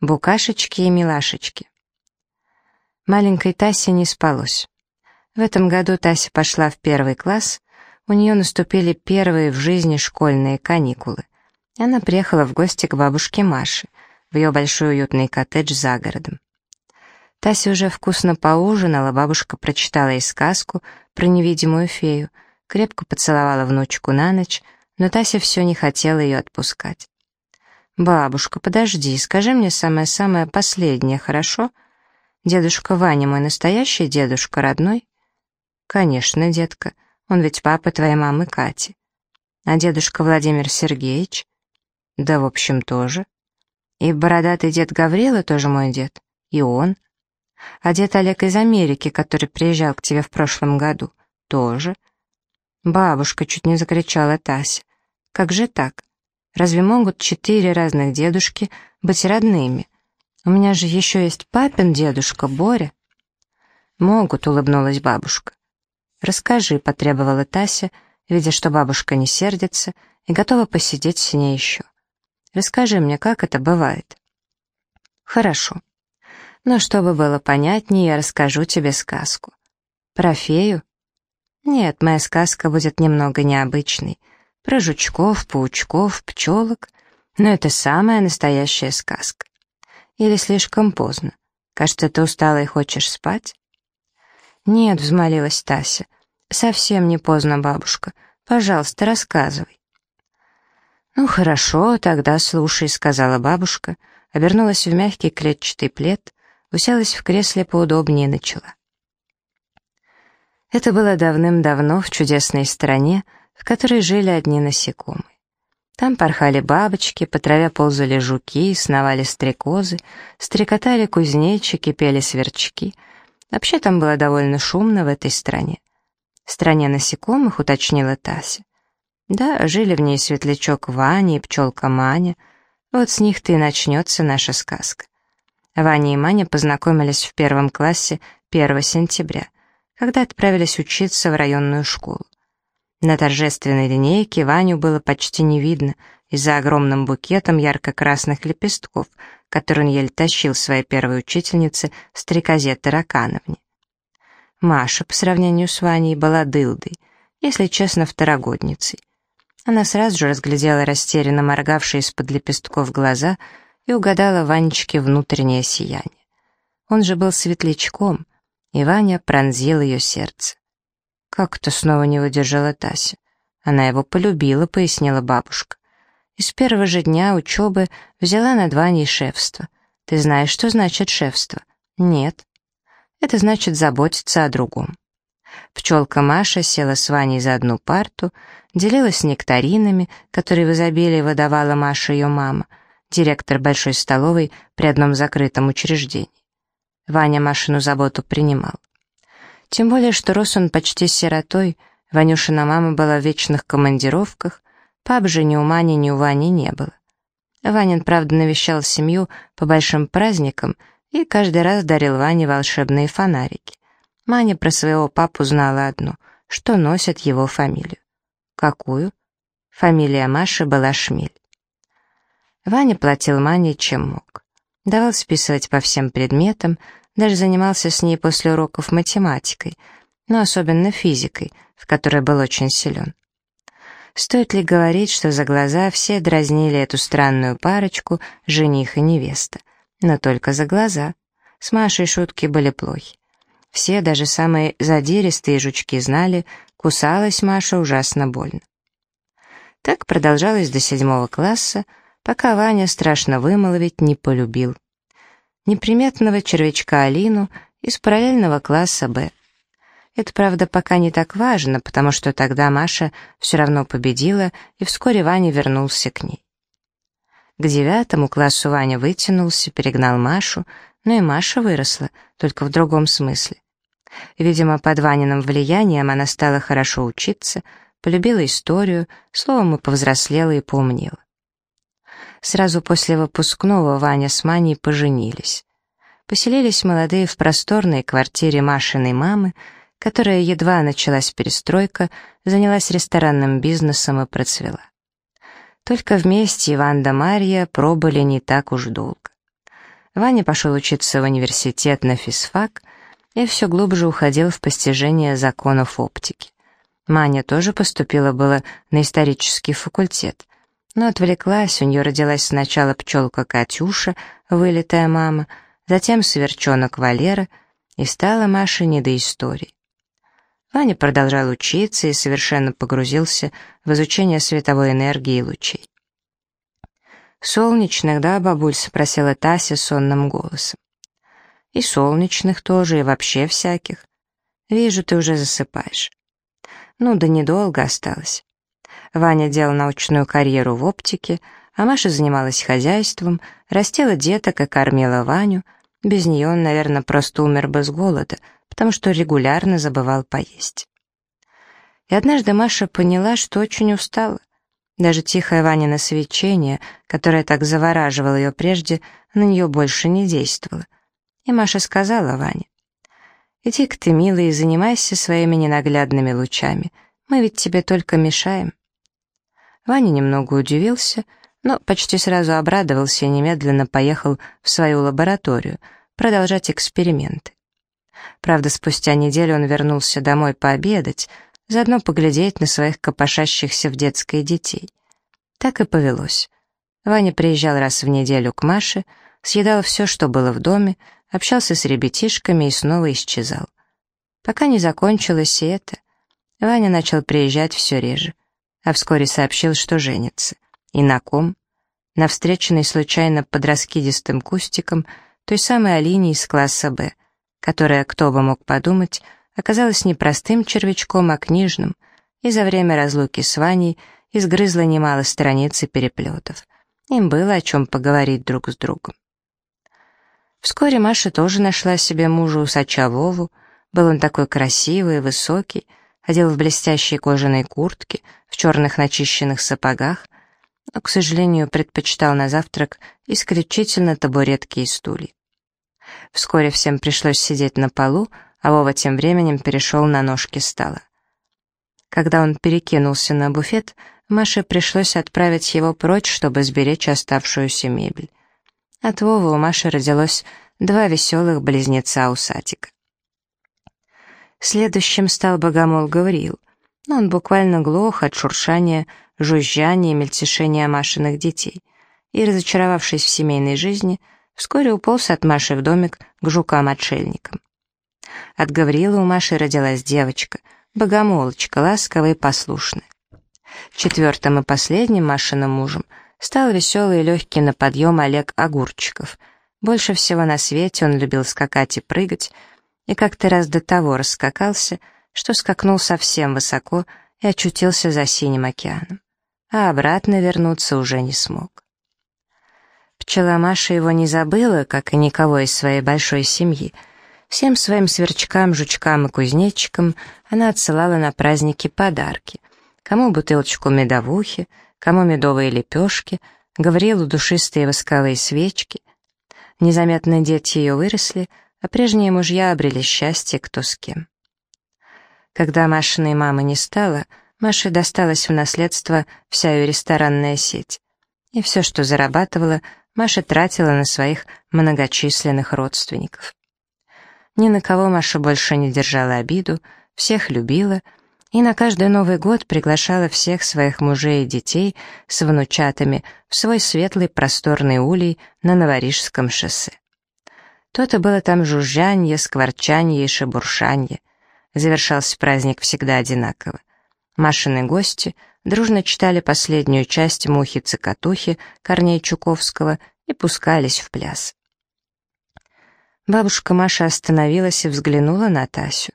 Букашечки и милашечки. Маленькой Тасе не спалось. В этом году Тася пошла в первый класс, у нее наступили первые в жизни школьные каникулы. Она приехала в гости к бабушке Маше, в ее большой уютный коттедж за городом. Тася уже вкусно поужинала, бабушка прочитала ей сказку про невидимую фею, крепко поцеловала внучку на ночь, но Тася все не хотела ее отпускать. «Бабушка, подожди, скажи мне самое-самое последнее, хорошо? Дедушка Ваня мой настоящий дедушка, родной?» «Конечно, детка, он ведь папа твоей мамы Кати». «А дедушка Владимир Сергеевич?» «Да, в общем, тоже». «И бородатый дед Гаврила тоже мой дед?» «И он?» «А дед Олег из Америки, который приезжал к тебе в прошлом году?» «Тоже». «Бабушка!» — чуть не закричала Тася. «Как же так? Разве могут четыре разных дедушки быть родными? У меня же еще есть папин дедушка, Боря». «Могут», — улыбнулась бабушка. «Расскажи», — потребовала Тася, видя, что бабушка не сердится и готова посидеть с ней еще. «Расскажи мне, как это бывает». «Хорошо. Но чтобы было понятнее, я расскажу тебе сказку. Про фею? Нет, моя сказка будет немного необычной. Про жучков, паучков, пчелок. Но это самая настоящая сказка. Или слишком поздно? Кажется, ты устала и хочешь спать? Нет, взмолилась Тася. Совсем не поздно, бабушка. Пожалуйста, рассказывай. «Ну хорошо, тогда слушай», — сказала бабушка, обернулась в мягкий клетчатый плед, уселась в кресле поудобнее и начала. Это было давным-давно в чудесной стране, в которой жили одни насекомые. Там порхали бабочки, по траве ползали жуки, сновали стрекозы, стрекотали кузнечики, пели сверчки. Вообще там было довольно шумно в этой стране. В стране насекомых, уточнила Тася. Да, жили в ней светлячок Ваня и пчелка Маня. Вот с них-то и начнется наша сказка. Ваня и Маня познакомились в первом классе 1 сентября, когда отправились учиться в районную школу. На торжественной линейке Ваню было почти не видно из-за огромным букетом ярко-красных лепестков, который он еле тащил своей первой учительнице стрекозе Таракановне. Маша, по сравнению с Ваней, была дылдой, если честно, второгодницей. Она сразу же разглядела растерянно моргавшие из-под лепестков глаза и угадала Ванечке внутреннее сияние. Он же был светлячком, и Ваня пронзил ее сердце. Как-то снова не выдержала Тася. Она его полюбила, пояснила бабушка. И с первого же дня учебы взяла над Ваней шефство. Ты знаешь, что значит шефство? Нет. Это значит заботиться о другом. Пчелка Маша села с Ваней за одну парту, делилась нектаринами, которые в изобилии выдавала Маша ее мама, директор большой столовой при одном закрытом учреждении. Ваня Машину заботу принимал. Тем более, что рос он почти сиротой, Ванюшина мама была в вечных командировках, пап же ни у Мани, ни у Вани не было. Ванин, правда, навещал семью по большим праздникам и каждый раз дарил Ване волшебные фонарики. Маня про своего папу знала одну, что носит его фамилию. Какую? Фамилия Маши была Шмель. Ваня платил Мане чем мог. Давал списывать по всем предметам, даже занимался с ней после уроков математикой, но особенно физикой, в которой был очень силен. Стоит ли говорить, что за глаза все дразнили эту странную парочку, жених и невеста? Но только за глаза. С Машей шутки были плохи. Все, даже самые задиристые жучки знали, кусалась Маша ужасно больно. Так продолжалось до седьмого класса, пока Ваня страшно вымолвить не полюбил неприметного червячка Алину из параллельного класса «Б». Это, правда, пока не так важно, потому что тогда Маша все равно победила, и вскоре Ваня вернулся к ней. К девятому классу Ваня вытянулся, перегнал Машу, но и Маша выросла, только в другом смысле. Видимо, под Ваниным влиянием она стала хорошо учиться, полюбила историю, словом, и повзрослела и поумнела. Сразу после выпускного Ваня с Маней поженились. Поселились молодые в просторной квартире Машиной мамы, которая едва началась перестройка, занялась ресторанным бизнесом и процвела. Только вместе Иван да Марья пробыли не так уж долго. Ваня пошел учиться в университет на физфак и все глубже уходил в постижение законов оптики. Маня тоже поступила было на исторический факультет, но отвлеклась, у нее родилась сначала пчелка Катюша, вылитая мама, затем сверчонок Валера, и стала Маше не до истории. Ваня продолжал учиться и совершенно погрузился в изучение световой энергии и лучей. «Солнечных, да, бабуль?» — спросила Тася сонным голосом. «И солнечных тоже, и вообще всяких. Вижу, ты уже засыпаешь». «Ну да недолго осталось». Ваня делал научную карьеру в оптике, а Маша занималась хозяйством, растила деток и кормила Ваню. Без нее он, наверное, просто умер бы с голода, потому что регулярно забывал поесть. И однажды Маша поняла, что очень устала. Даже тихое Ванино свечение, которое так завораживало ее прежде, на нее больше не действовало. И Маша сказала Ване, «Иди-ка ты, милый, и занимайся своими ненаглядными лучами. Мы ведь тебе только мешаем». Ваня немного удивился, но почти сразу обрадовался и немедленно поехал в свою лабораторию продолжать эксперименты. Правда, спустя неделю он вернулся домой пообедать, заодно поглядеть на своих копошащихся в детской детей. Так и повелось. Ваня приезжал раз в неделю к Маше, съедал все, что было в доме, общался с ребятишками и снова исчезал. Пока не закончилось и это, Ваня начал приезжать все реже, а вскоре сообщил, что женится. И на ком? На встреченной случайно под раскидистым кустиком той самой Алине из класса «Б», которая, кто бы мог подумать, оказалась не простым червячком, а книжным, и за время разлуки с Ваней изгрызла немало страниц и переплетов. Им было о чем поговорить друг с другом. Вскоре Маша тоже нашла себе мужа усача Вову. Был он такой красивый, высокий, ходил в блестящей кожаной куртке, черных начищенных сапогах, но, к сожалению, предпочитал на завтрак исключительно табуретки и стулья. Вскоре всем пришлось сидеть на полу, а Вова тем временем перешел на ножки стола. Когда он перекинулся на буфет, Маше пришлось отправить его прочь, чтобы сберечь оставшуюся мебель. От Вовы у Маши родилось два веселых близнеца-усатика. Следующим стал богомол Гавриил, но он буквально глох от шуршания, жужжания и мельтешения Машиных детей, и, разочаровавшись в семейной жизни, вскоре уполз от Маши в домик к жукам-отшельникам. От Гавриила у Маши родилась девочка, богомолочка, ласковая и послушная. Четвертым и последним Машиным мужем стал веселый и легкий на подъем Олег Огурчиков. Больше всего на свете он любил скакать и прыгать, и как-то раз до того раскакался, что скакнул совсем высоко и очутился за синим океаном, а обратно вернуться уже не смог. Пчела Маша его не забыла, как и никого из своей большой семьи — Всем своим сверчкам, жучкам и кузнечикам она отсылала на праздники подарки. Кому бутылочку медовухи, кому медовые лепешки, Гаврилу душистые восковые свечки. Незаметно дети ее выросли, а прежние мужья обрели счастье кто с кем. Когда Машиной мамы не стало, Маше досталась в наследство вся ее ресторанная сеть. И все, что зарабатывала, Маша тратила на своих многочисленных родственников. Ни на кого Маша больше не держала обиду, всех любила и на каждый Новый год приглашала всех своих мужей и детей с внучатами в свой светлый просторный улей на Новорижском шоссе. То-то было там жужжанье, скворчанье и шебуршанье. Завершался праздник всегда одинаково. Машины гости дружно читали последнюю часть «Мухи-цокотухи» Корней Чуковского и пускались в пляс. Бабушка Маша остановилась и взглянула на Тасю.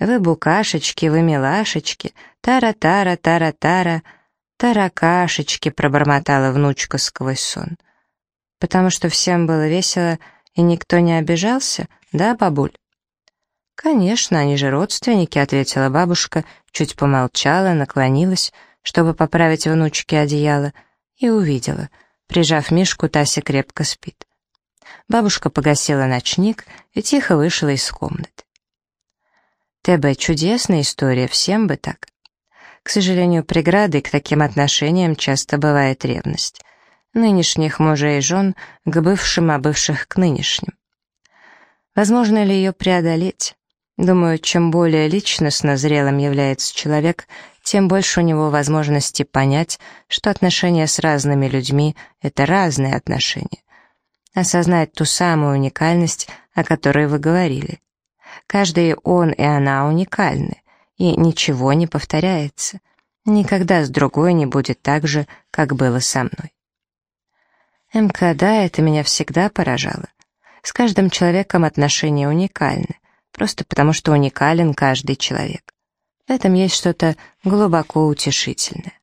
«Вы букашечки, вы милашечки, тара-тара, тара-тара, таракашечки», пробормотала внучка сквозь сон. «Потому что всем было весело, и никто не обижался, да, бабуль?» «Конечно, они же родственники», — ответила бабушка, чуть помолчала, наклонилась, чтобы поправить внучке одеяло, и увидела. Прижав Мишку, Тася крепко спит. Бабушка погасила ночник и тихо вышла из комнаты. ТБ — чудесная история, всем бы так. К сожалению, преградой к таким отношениям часто бывает ревность. нынешних мужей и жен к бывшим, а бывших к нынешним. Возможно ли ее преодолеть? Думаю, чем более личностно зрелым является человек, тем больше у него возможности понять, что отношения с разными людьми — это разные отношения. Осознать ту самую уникальность, о которой вы говорили. Каждый он и она уникальны, и ничего не повторяется. Никогда с другой не будет так же, как было со мной. МКД это меня всегда поражало. С каждым человеком отношения уникальны, просто потому что уникален каждый человек. В этом есть что-то глубоко утешительное.